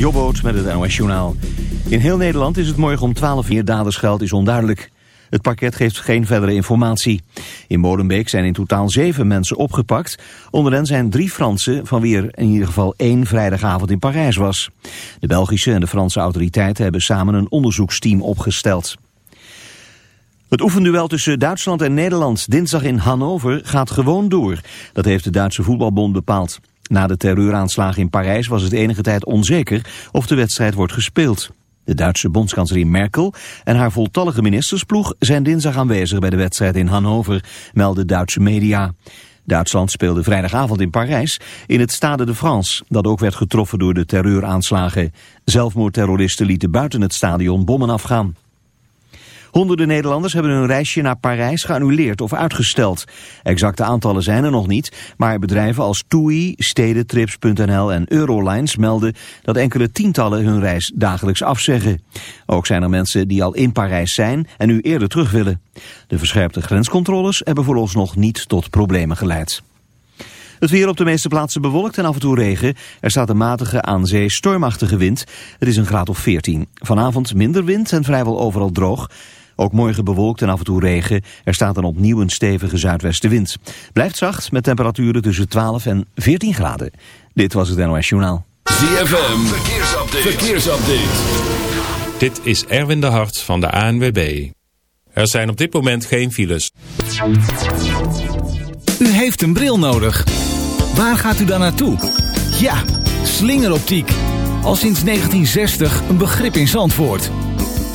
Jobboot met het NOS Journaal. In heel Nederland is het morgen om 12 uur dadersgeld is onduidelijk. Het pakket geeft geen verdere informatie. In Molenbeek zijn in totaal zeven mensen opgepakt. Onder hen zijn drie Fransen, van wie er in ieder geval één vrijdagavond in Parijs was. De Belgische en de Franse autoriteiten hebben samen een onderzoeksteam opgesteld. Het oefenduel tussen Duitsland en Nederland dinsdag in Hannover gaat gewoon door. Dat heeft de Duitse voetbalbond bepaald. Na de terreuraanslagen in Parijs was het enige tijd onzeker of de wedstrijd wordt gespeeld. De Duitse bondskanselier Merkel en haar voltallige ministersploeg zijn dinsdag aanwezig bij de wedstrijd in Hannover, melden Duitse media. Duitsland speelde vrijdagavond in Parijs in het Stade de France, dat ook werd getroffen door de terreuraanslagen. Zelfmoordterroristen lieten buiten het stadion bommen afgaan. Honderden Nederlanders hebben hun reisje naar Parijs geannuleerd of uitgesteld. Exacte aantallen zijn er nog niet, maar bedrijven als TUI, Stedentrips.nl en Eurolines melden dat enkele tientallen hun reis dagelijks afzeggen. Ook zijn er mensen die al in Parijs zijn en nu eerder terug willen. De verscherpte grenscontroles hebben voor ons nog niet tot problemen geleid. Het weer op de meeste plaatsen bewolkt en af en toe regen. Er staat een matige aan zee stormachtige wind. Het is een graad of 14. Vanavond minder wind en vrijwel overal droog. Ook morgen bewolkt en af en toe regen. Er staat dan opnieuw een stevige zuidwestenwind. Blijft zacht met temperaturen tussen 12 en 14 graden. Dit was het NOS Journaal. ZFM, verkeersupdate. verkeersupdate. Dit is Erwin de Hart van de ANWB. Er zijn op dit moment geen files. U heeft een bril nodig. Waar gaat u dan naartoe? Ja, slingeroptiek. Al sinds 1960 een begrip in Zandvoort.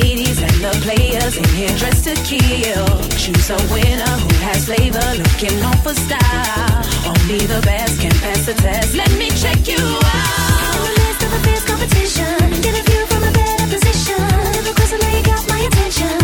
ladies and the players in here dressed to kill. Choose a winner who has flavor, looking on for style. Only the best can pass the test. Let me check you out. On the list of never fierce competition. Get a view from a better position. Never question now you got my attention.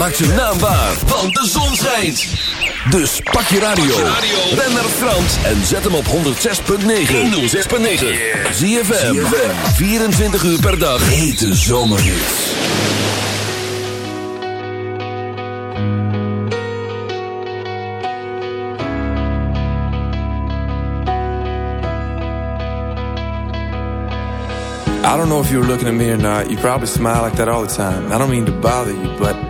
Maak zijn naam waar, want de zon schijnt. Dus pak je radio. Ben naar Frans en zet hem op 106.9. 106.9. Zie je 24 uur per dag. Hete zomerhits. I don't know if you're looking at me or not. You probably smile like that all the time. I don't mean to bother you, but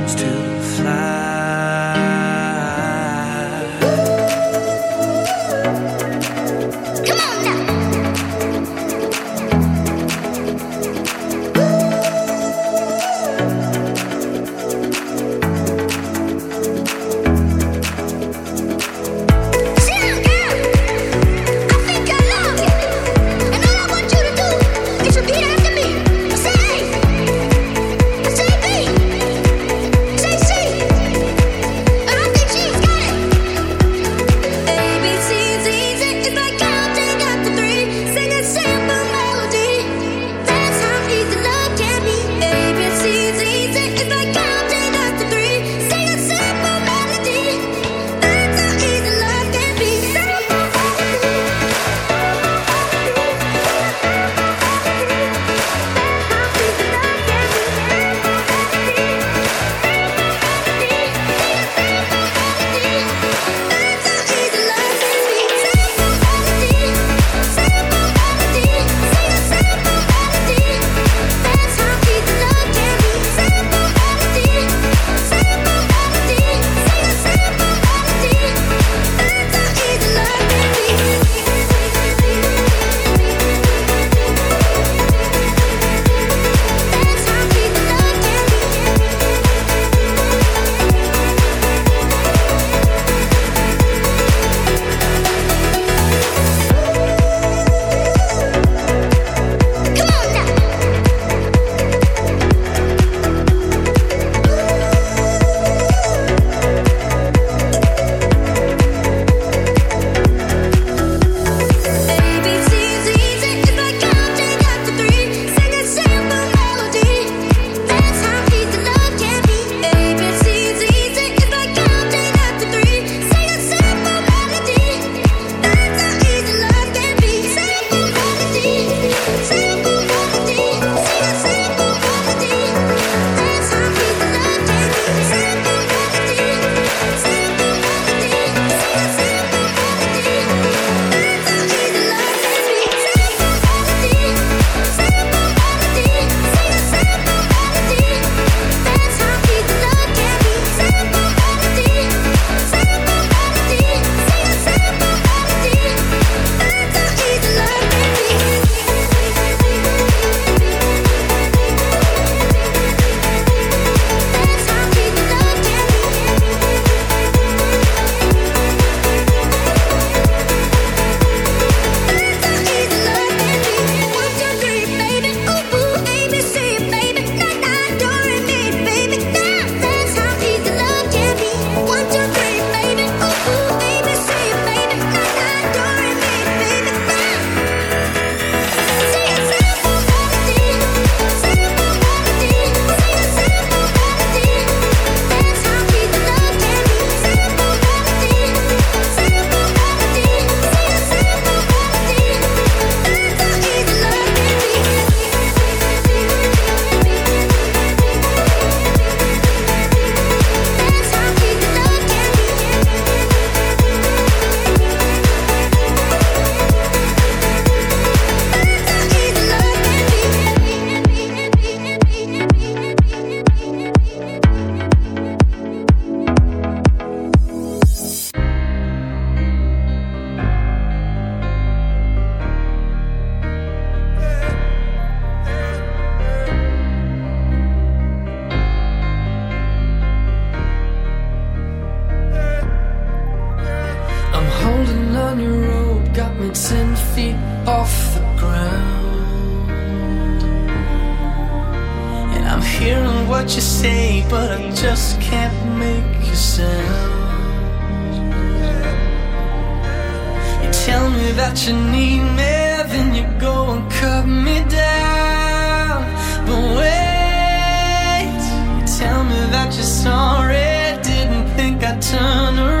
that you need me, then you go and cut me down. But wait, you tell me that you're sorry, didn't think I'd turn around.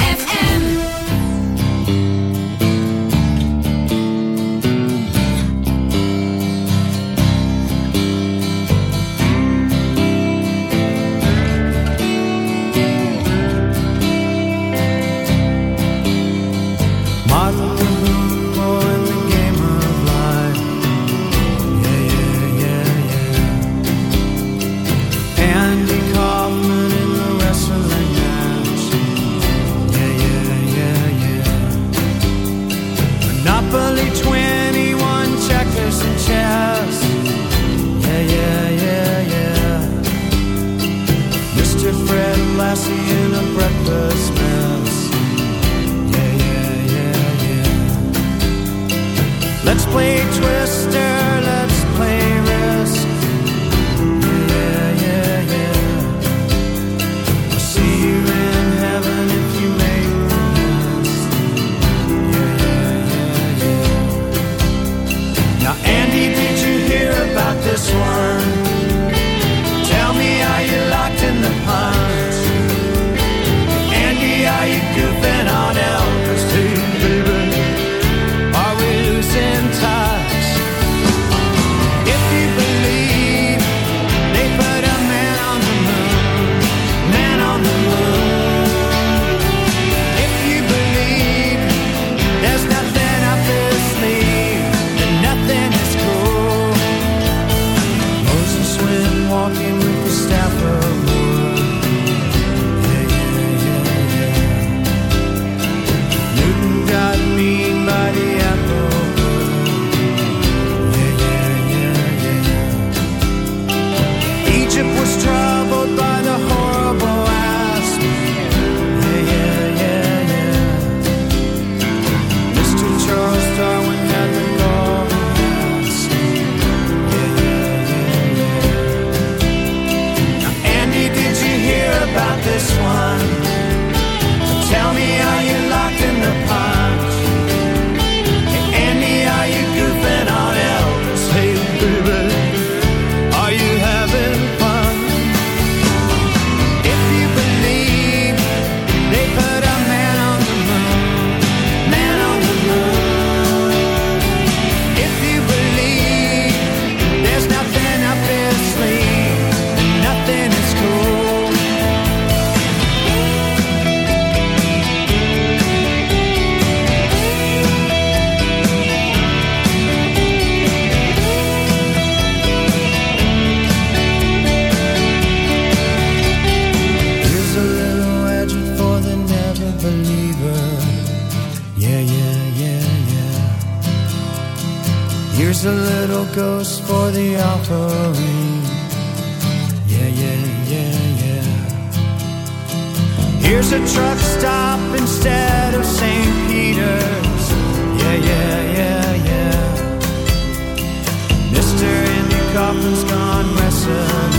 Andy, did you hear about this one? Here's a little ghost for the offering. Yeah, yeah, yeah, yeah. Here's a truck stop instead of St. Peter's. Yeah, yeah, yeah, yeah. Mr. Andy Kaufman's gone wrestling.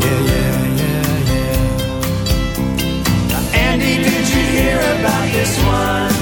Yeah, yeah, yeah, yeah. Now, Andy, did you hear about this one?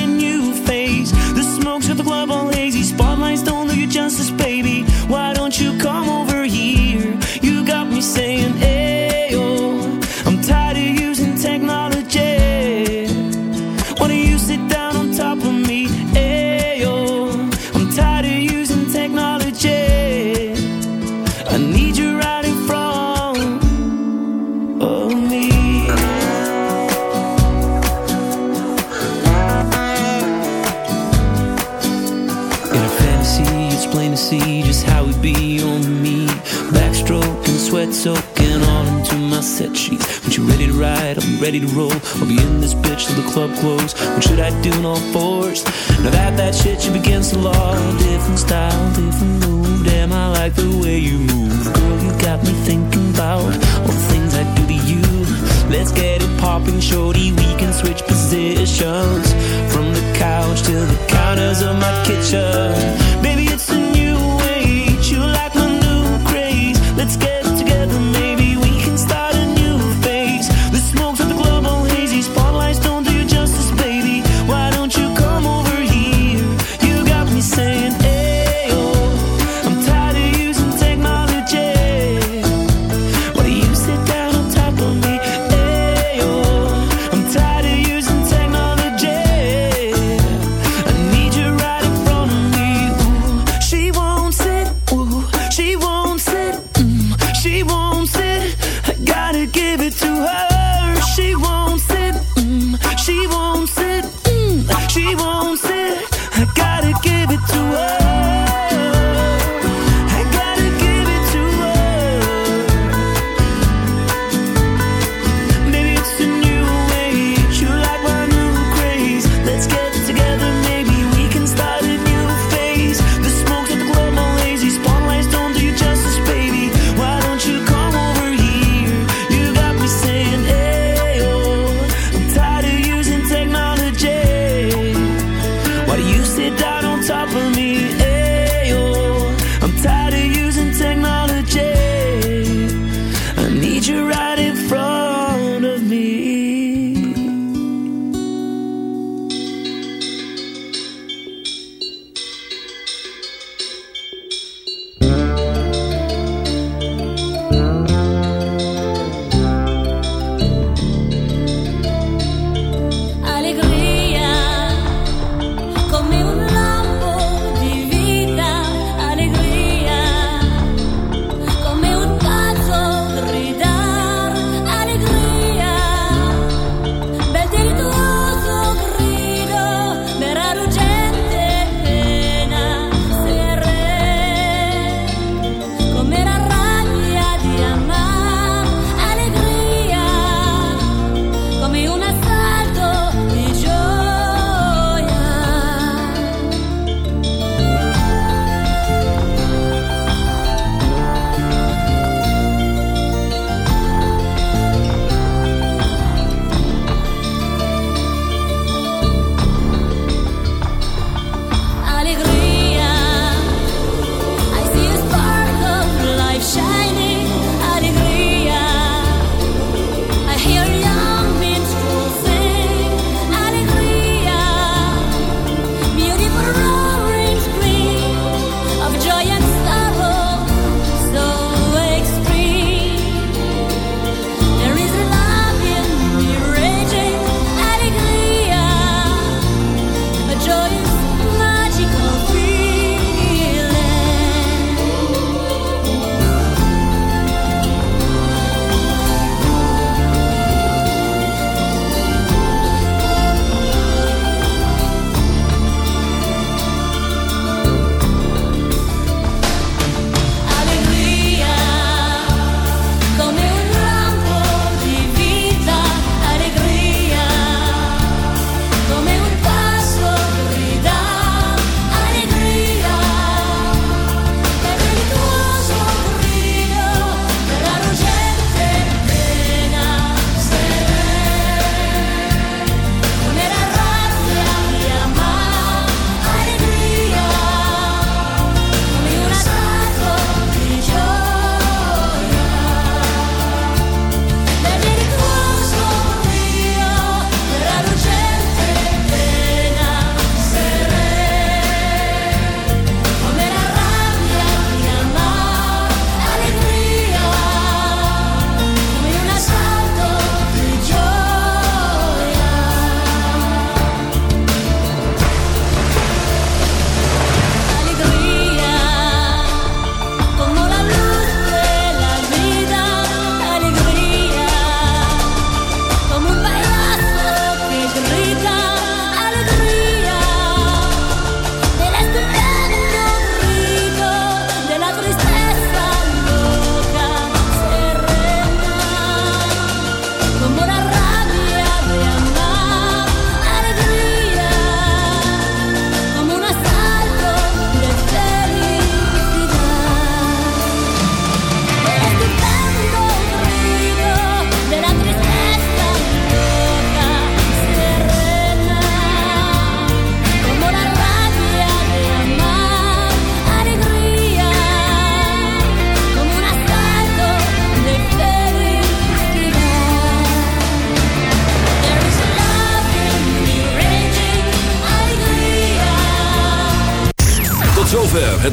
you ready to ride, I'll be ready to roll. I'll be in this bitch till the club close. What should I do in all fours? Now that that shit you against the law. Different style, different move. Damn, I like the way you move. Girl, you got me thinking about all the things I do to you. Let's get it popping, shorty. We can switch positions from the couch to the counters of my kitchen.